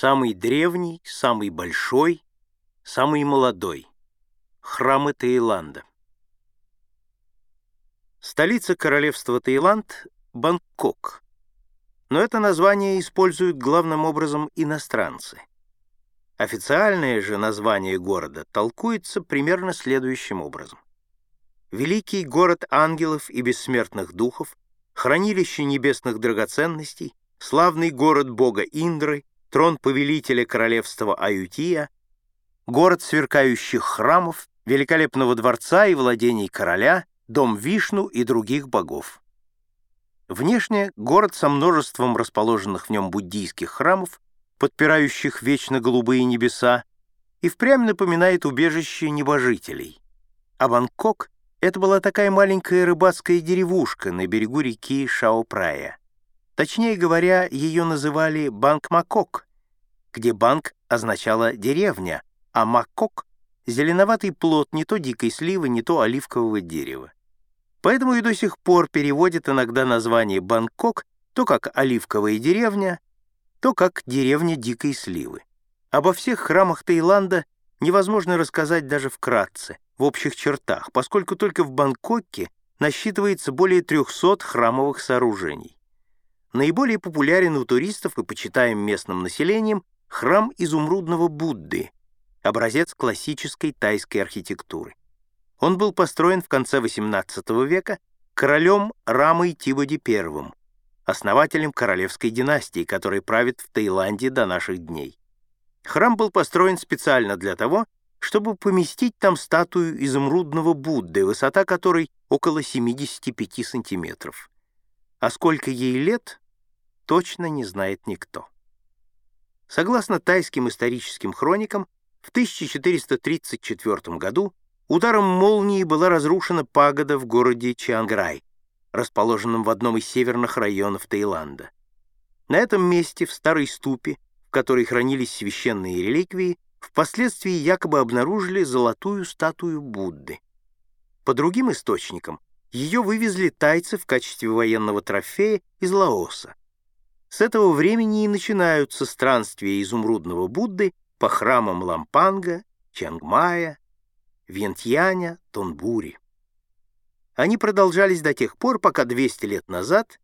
самый древний, самый большой, самый молодой. Храмы Таиланда. Столица королевства Таиланд — Бангкок. Но это название используют главным образом иностранцы. Официальное же название города толкуется примерно следующим образом. Великий город ангелов и бессмертных духов, хранилище небесных драгоценностей, славный город бога Индры, трон повелителя королевства Аютия, город сверкающих храмов, великолепного дворца и владений короля, дом Вишну и других богов. Внешне город со множеством расположенных в нем буддийских храмов, подпирающих вечно голубые небеса, и впрямь напоминает убежище небожителей. А Бангкок — это была такая маленькая рыбацкая деревушка на берегу реки Шаопрая. Точнее говоря, ее называли Банк-Макок, где банк означала деревня, а макок — зеленоватый плод не то дикой сливы, не то оливкового дерева. Поэтому и до сих пор переводят иногда название Бангкок то как оливковая деревня, то как деревня дикой сливы. Обо всех храмах Таиланда невозможно рассказать даже вкратце, в общих чертах, поскольку только в Бангкоке насчитывается более 300 храмовых сооружений. Наиболее популярен у туристов и почитаем местным населением храм изумрудного Будды, образец классической тайской архитектуры. Он был построен в конце XVIII века королем Рамой Тибоди I, основателем королевской династии, которая правит в Таиланде до наших дней. Храм был построен специально для того, чтобы поместить там статую изумрудного Будды, высота которой около 75 сантиметров. А сколько ей лет, точно не знает никто. Согласно тайским историческим хроникам, в 1434 году ударом молнии была разрушена пагода в городе Чианграй, расположенном в одном из северных районов Таиланда. На этом месте, в старой ступе, в которой хранились священные реликвии, впоследствии якобы обнаружили золотую статую Будды. По другим источникам, ее вывезли тайцы в качестве военного трофея из Лаоса. С этого времени и начинаются странствия изумрудного Будды по храмам Лампанга, Чангмая, Вьентьяня, Тонбури. Они продолжались до тех пор, пока 200 лет назад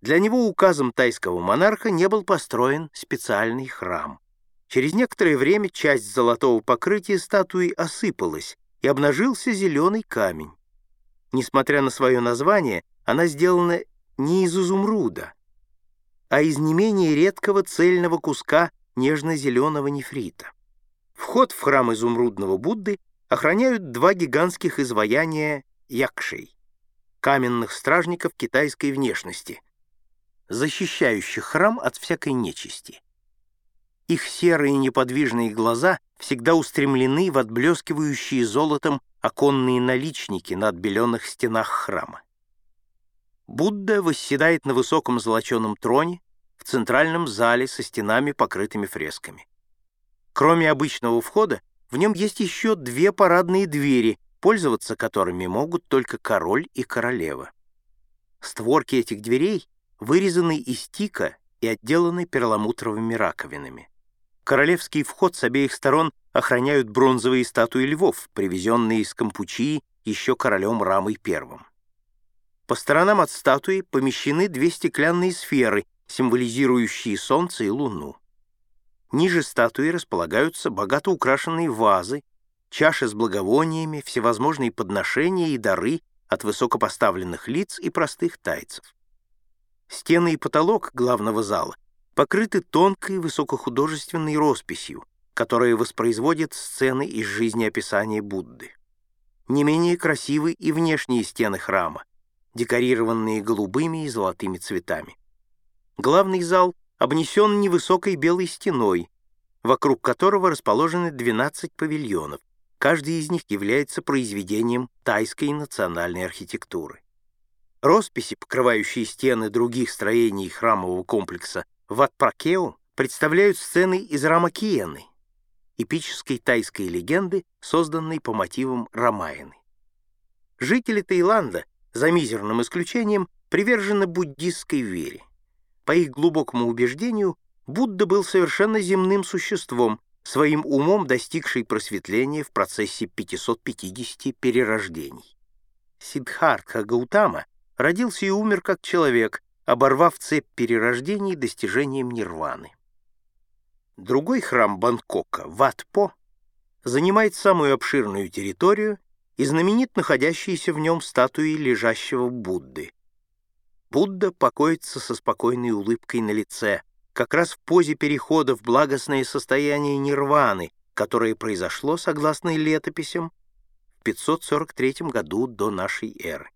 для него указом тайского монарха не был построен специальный храм. Через некоторое время часть золотого покрытия статуи осыпалась, и обнажился зеленый камень. Несмотря на свое название, она сделана не из изумруда, а из не менее редкого цельного куска нежно-зеленого нефрита. Вход в храм изумрудного Будды охраняют два гигантских изваяния якшей, каменных стражников китайской внешности, защищающих храм от всякой нечисти. Их серые неподвижные глаза всегда устремлены в отблескивающие золотом оконные наличники на отбеленных стенах храма. Будда восседает на высоком золоченом троне в центральном зале со стенами, покрытыми фресками. Кроме обычного входа, в нем есть еще две парадные двери, пользоваться которыми могут только король и королева. Створки этих дверей вырезаны из тика и отделаны перламутровыми раковинами. Королевский вход с обеих сторон охраняют бронзовые статуи львов, привезенные из Кампучии еще королем Рамой I. По сторонам от статуи помещены две стеклянные сферы, символизирующие Солнце и Луну. Ниже статуи располагаются богато украшенные вазы, чаши с благовониями, всевозможные подношения и дары от высокопоставленных лиц и простых тайцев. Стены и потолок главного зала покрыты тонкой высокохудожественной росписью, которая воспроизводит сцены из жизнеописания Будды. Не менее красивы и внешние стены храма, декорированные голубыми и золотыми цветами. Главный зал обнесен невысокой белой стеной, вокруг которого расположены 12 павильонов. Каждый из них является произведением тайской национальной архитектуры. Росписи, покрывающие стены других строений храмового комплекса Ватпракео, представляют сцены из Рамакиены, эпической тайской легенды, созданной по мотивам Рамаяны. Жители Таиланда, за мизерным исключением, привержены буддистской вере. По их глубокому убеждению, Будда был совершенно земным существом, своим умом достигший просветления в процессе 550 перерождений. Сиддхартха Гаутама родился и умер как человек, оборвав цепь перерождений достижением нирваны. Другой храм Бангкока, Ватпо, занимает самую обширную территорию и знаменит находящиеся в нем статуи лежащего Будды. Будда покоится со спокойной улыбкой на лице, как раз в позе перехода в благостное состояние нирваны, которое произошло, согласно летописям, в 543 году до нашей эры.